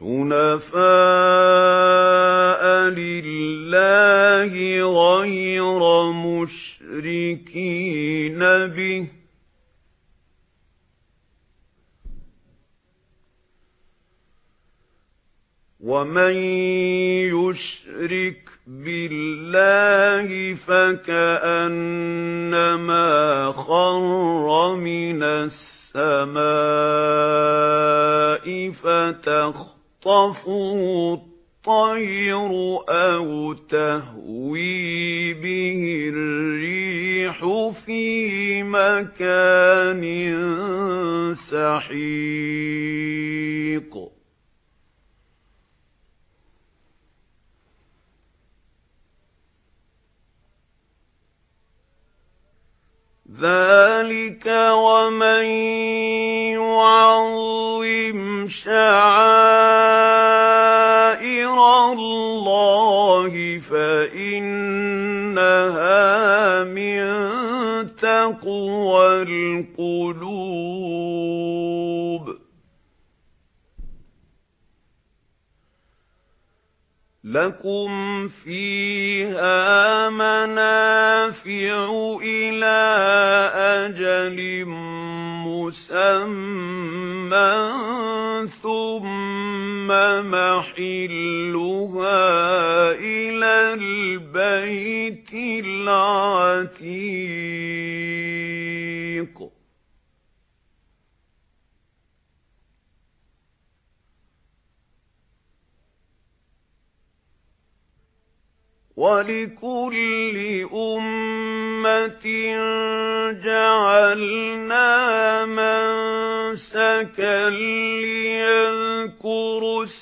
حُنَفَاءَ لِلَّهِ غَيْرَ مُشْرِكِينَ بِهِ. وَمَن يُشْرِكْ بِاللَّهِ فَكَأَنَّمَا خَرَّ مِنَ السَّمَاءِ فَتَخْطَفُهُ الطَّيْرُ أَوْ تَهْوِي بِهِ الرِّيحُ فِي مَكَانٍ سَحِيقٍ ذَلِكَ وَمَن يُعَظِّمْ شَعَائِرَ اللَّهِ فَإِنَّهَا مِن تَقْوَى الْقُلُوبِ. لَكُمْ فِيهَا مَنَافِعُ إِلَى أَجَلٍ مُّسَمًّى. مَحِلُّهَا إِلَى الْبَيْتِ الْعَتِيقِ وَلِكُلِّ أُمَّةٍ جَعَلْنَا مَنسَكًا لِيَذْكُرُوا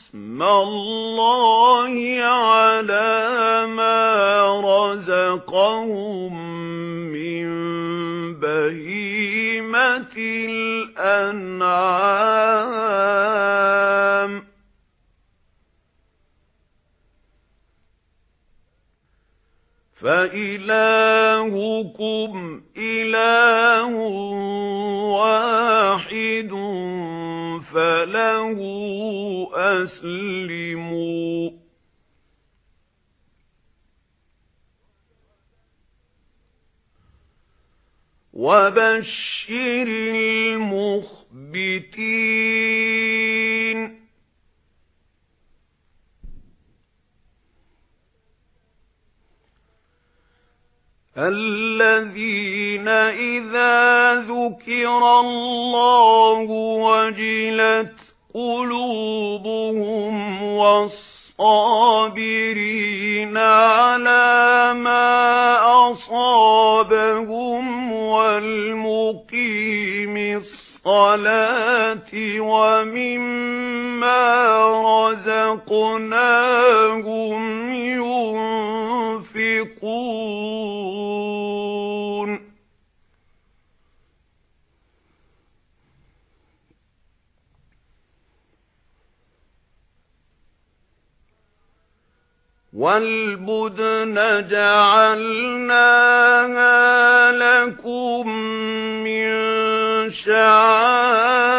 اسْمَ اللَّهِ عَلَى مَا رَزَقَهُم مِّن بَهِيمَةِ الْأَنْعَامِ. فَإِلَٰهُكُمْ إِلَٰهٌ أَسْلِمُوا وَبَشِّرِ الْمُخْبِتِينَ. الَّذِينَ إِذَا ذُكِرَ اللَّهُ وَجِلَتْ قُلُوبُهُمْ وَالصَّابِرِينَ عَلَى مَا أَصَابَهُمْ وَالْمُقِيمِ الصَّلَاةِ وَمِمَّا رَزَقْنَاهُمْ يُنْفِقُونَ. وَالْبُدْنَ جَعَلْنَاهَا لَكُم مِّن شَعَائِرِ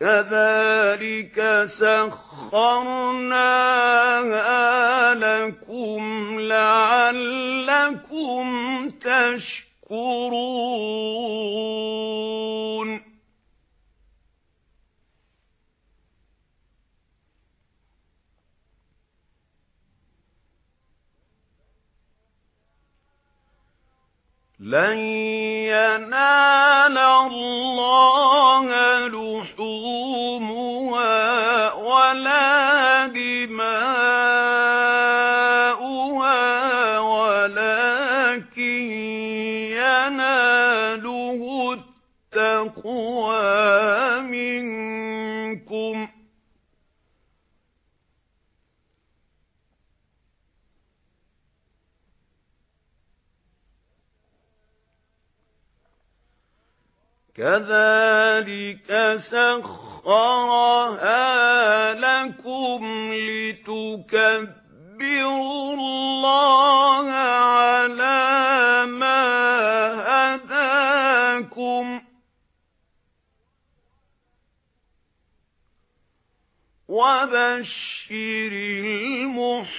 كَذَلِكَ سَخَّرْنَاهَا لَكُمْ لَعَلَّكُمْ تَشْكُرُونَ. لَن يَنَالَ اللَّهَ لُحُومُهَا وَلَا دِمَاؤُهَا وَلَكِن يَنَالُهُ التَّقْوَى مِنكُمْ. كَذَلِكَ سَخَّرَهَا لَكُمْ لِتُكَبِّرُوا اللَّهَ عَلَى مَا هَدَاكُمْ. وَبَشِّرِ الْمُحْسِنِينَ.